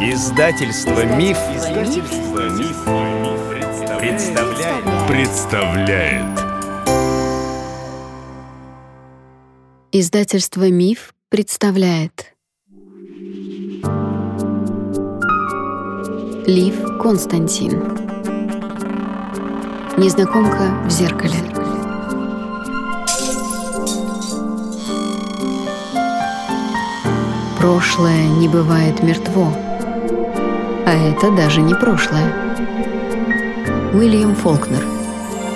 Издательство Миф, Издательство Миф, представляет. представляет. Издательство Миф представляет. Лив Константин. Незнакомка в зеркале. Прошлое не бывает мертво, а это даже не прошлое. Уильям Фолкнер.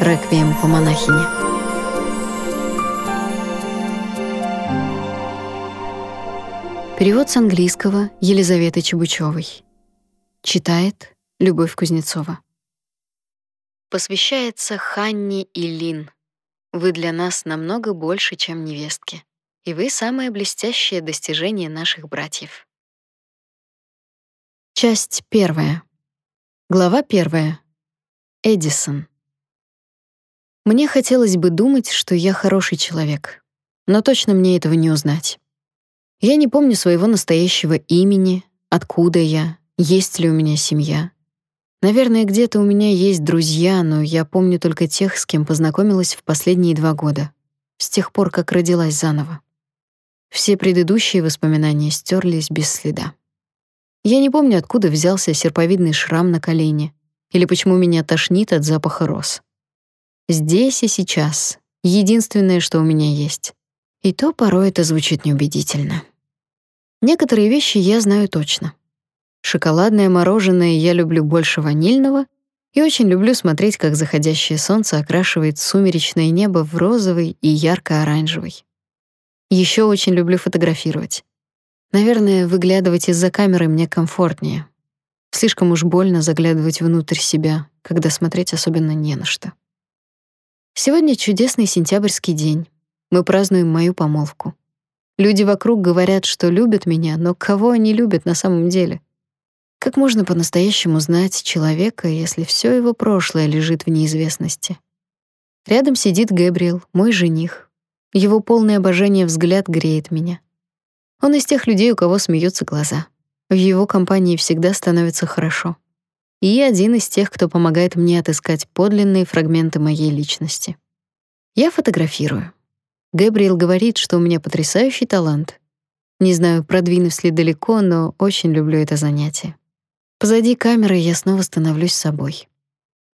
Реквием по монахине. Перевод с английского Елизаветы Чебучевой. Читает Любовь Кузнецова. Посвящается Ханне и Лин. Вы для нас намного больше, чем невестки и вы самое блестящее достижение наших братьев. Часть первая. Глава первая. Эдисон. Мне хотелось бы думать, что я хороший человек, но точно мне этого не узнать. Я не помню своего настоящего имени, откуда я, есть ли у меня семья. Наверное, где-то у меня есть друзья, но я помню только тех, с кем познакомилась в последние два года, с тех пор, как родилась заново. Все предыдущие воспоминания стерлись без следа. Я не помню, откуда взялся серповидный шрам на колене или почему меня тошнит от запаха роз. Здесь и сейчас единственное, что у меня есть. И то порой это звучит неубедительно. Некоторые вещи я знаю точно. Шоколадное мороженое я люблю больше ванильного и очень люблю смотреть, как заходящее солнце окрашивает сумеречное небо в розовый и ярко-оранжевый. Еще очень люблю фотографировать. Наверное, выглядывать из-за камеры мне комфортнее. Слишком уж больно заглядывать внутрь себя, когда смотреть особенно не на что. Сегодня чудесный сентябрьский день. Мы празднуем мою помолвку. Люди вокруг говорят, что любят меня, но кого они любят на самом деле? Как можно по-настоящему знать человека, если все его прошлое лежит в неизвестности? Рядом сидит Гэбриэл, мой жених, его полное обожание взгляд греет меня. Он из тех людей, у кого смеются глаза. В его компании всегда становится хорошо. И один из тех, кто помогает мне отыскать подлинные фрагменты моей личности. Я фотографирую. Гэбриэл говорит, что у меня потрясающий талант. Не знаю, продвинусь ли далеко, но очень люблю это занятие. Позади камеры я снова становлюсь собой.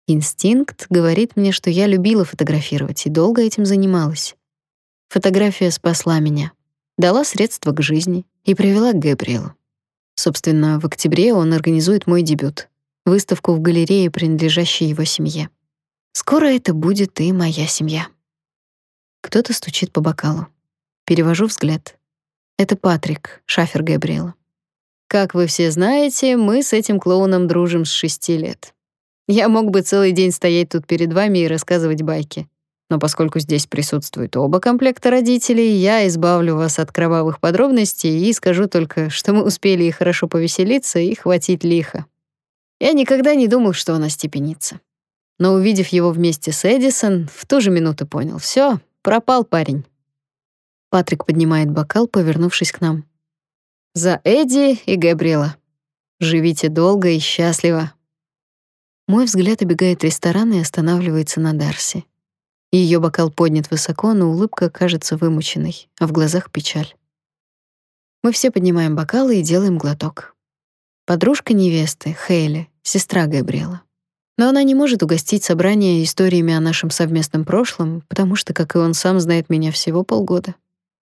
Инстинкт говорит мне, что я любила фотографировать и долго этим занималась. Фотография спасла меня, дала средства к жизни и привела к Габриэлу. Собственно, в октябре он организует мой дебют — выставку в галерее, принадлежащей его семье. Скоро это будет и моя семья. Кто-то стучит по бокалу. Перевожу взгляд. Это Патрик, шафер Габриэла. Как вы все знаете, мы с этим клоуном дружим с шести лет. Я мог бы целый день стоять тут перед вами и рассказывать байки. Но поскольку здесь присутствуют оба комплекта родителей, я избавлю вас от кровавых подробностей и скажу только, что мы успели и хорошо повеселиться, и хватить лихо. Я никогда не думал, что он остепенится. Но увидев его вместе с Эдисон, в ту же минуту понял: все, пропал парень. Патрик поднимает бокал, повернувшись к нам. За Эдди и Габриэла. Живите долго и счастливо. Мой взгляд обегает ресторан и останавливается на Дарси. Ее бокал поднят высоко, но улыбка кажется вымученной, а в глазах печаль. Мы все поднимаем бокалы и делаем глоток. Подружка невесты, Хейли, сестра Габриэла. Но она не может угостить собрание историями о нашем совместном прошлом, потому что, как и он сам, знает меня всего полгода.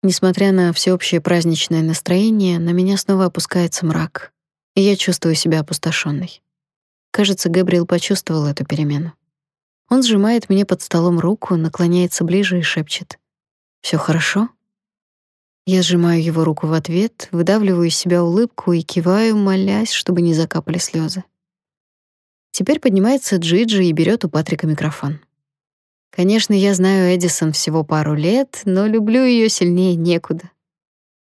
Несмотря на всеобщее праздничное настроение, на меня снова опускается мрак, и я чувствую себя опустошенной. Кажется, Габриэл почувствовал эту перемену. Он сжимает мне под столом руку, наклоняется ближе и шепчет: "Всё хорошо?" Я сжимаю его руку в ответ, выдавливаю из себя улыбку и киваю, молясь, чтобы не закапали слезы. Теперь поднимается Джиджи и берет у Патрика микрофон. Конечно, я знаю Эдисон всего пару лет, но люблю ее сильнее некуда.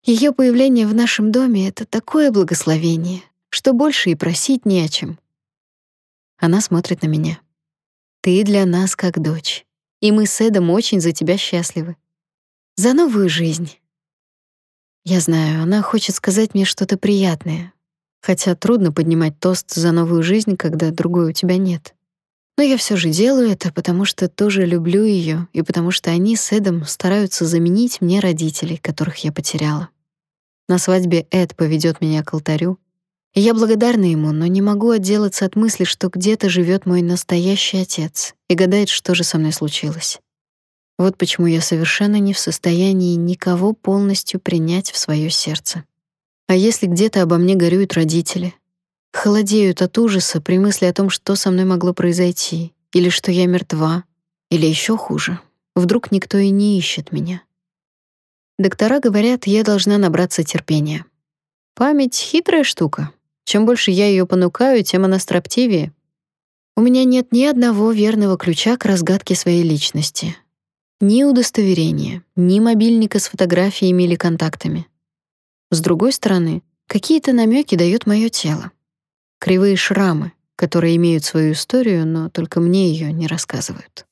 Ее появление в нашем доме — это такое благословение, что больше и просить не о чем. Она смотрит на меня. Ты для нас как дочь, и мы с Эдом очень за тебя счастливы. За новую жизнь. Я знаю, она хочет сказать мне что-то приятное. Хотя трудно поднимать тост за новую жизнь, когда другой у тебя нет. Но я все же делаю это, потому что тоже люблю ее и потому что они с Эдом стараются заменить мне родителей, которых я потеряла. На свадьбе Эд поведет меня к алтарю, я благодарна ему, но не могу отделаться от мысли, что где-то живет мой настоящий отец и гадает, что же со мной случилось. Вот почему я совершенно не в состоянии никого полностью принять в свое сердце. А если где-то обо мне горюют родители, холодеют от ужаса при мысли о том, что со мной могло произойти, или что я мертва, или еще хуже, вдруг никто и не ищет меня. Доктора говорят, я должна набраться терпения. Память — хитрая штука. Чем больше я ее понукаю, тем она строптивее. У меня нет ни одного верного ключа к разгадке своей личности. Ни удостоверения, ни мобильника с фотографиями или контактами. С другой стороны, какие-то намеки дает мое тело. Кривые шрамы, которые имеют свою историю, но только мне ее не рассказывают.